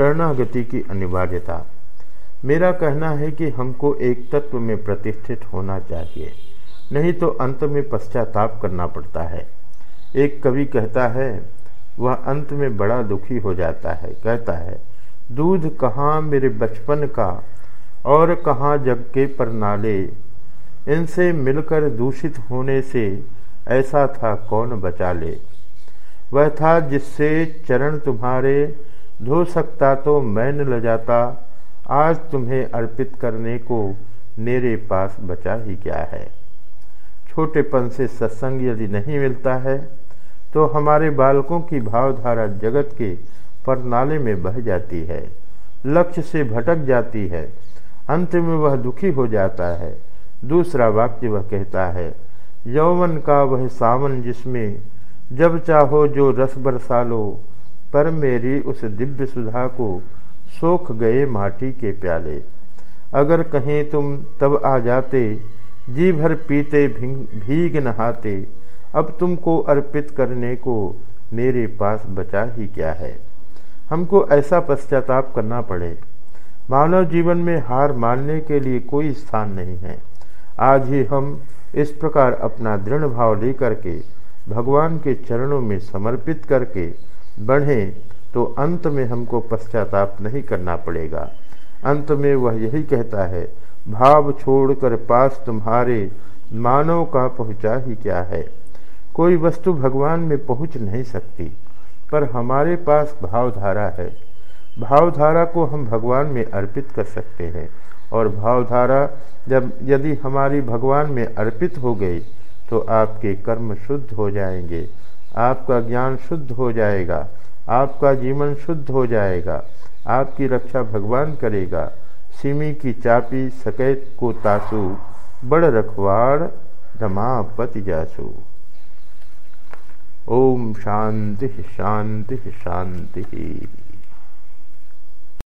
शरणागति की अनिवार्यता। मेरा कहना है कि हमको एक तत्व में प्रतिष्ठित होना चाहिए, नहीं तो अंत में पश्चाताप करना पड़ता है। एक कवि कहता है, वह अंत में बड़ा दुखी हो जाता है, कहता है, दूध कहाँ मेरे बचपन का और कहाँ जग के परनाले। इनसे मिलकर दूषित होने से ऐसा था कौन बचा ले। वह था जिससे चरण तुम्हारे धो सकता तो मैं न ल जाता आज तुम्हें अर्पित करने को मेरे पास बचा ही क्या है? छोटेपन से सत्संग यदि नहीं मिलता है तो हमारे बालकों की भावधारा जगत के परनाले में बह जाती है, लक्ष्य से भटक जाती है, अंत में वह दुखी हो जाता है। दूसरा वाक्य वह कहता है, यौवन का वह सावन जिसमें जब चाहो जो रस बरसा लो पर मेरी उस दिव्य सुधा को सोख गए माटी के प्याले। अगर कहें तुम, तब आ जाते। जी भर पीते भीग नहाते। अब तुमको अर्पित करने को मेरे पास बचा ही क्या है? हमको ऐसा पश्चाताप करना पड़े। मानव जीवन में हार मानने के लिए कोई स्थान नहीं है। आज ही हम इस प्रकार अपना दृढ़ भाव लेकर के भगवान के चरणों में समर्पित करके बढ़ें तो अंत में हमको पश्चाताप नहीं करना पड़ेगा। अंत में वह यही कहता है, भाव छोड़कर पास तुम्हारे मानव का पहुँचा ही क्या है? कोई वस्तु भगवान में पहुँच नहीं सकती, पर हमारे पास भावधारा है। भावधारा को हम भगवान में अर्पित कर सकते हैं, और भावधारा जब यदि हमारी भगवान में अर्पित हो गई तो आपके कर्म शुद्ध हो जाएँगे। आपका ज्ञान शुद्ध हो जाएगा, आपका जीवन शुद्ध हो जाएगा, आपकी रक्षा भगवान करेगा। सिमी की चापी सकैत को तासु, बड़ रखवाड़ रमापति जासु। ओम शांति शांति शांति।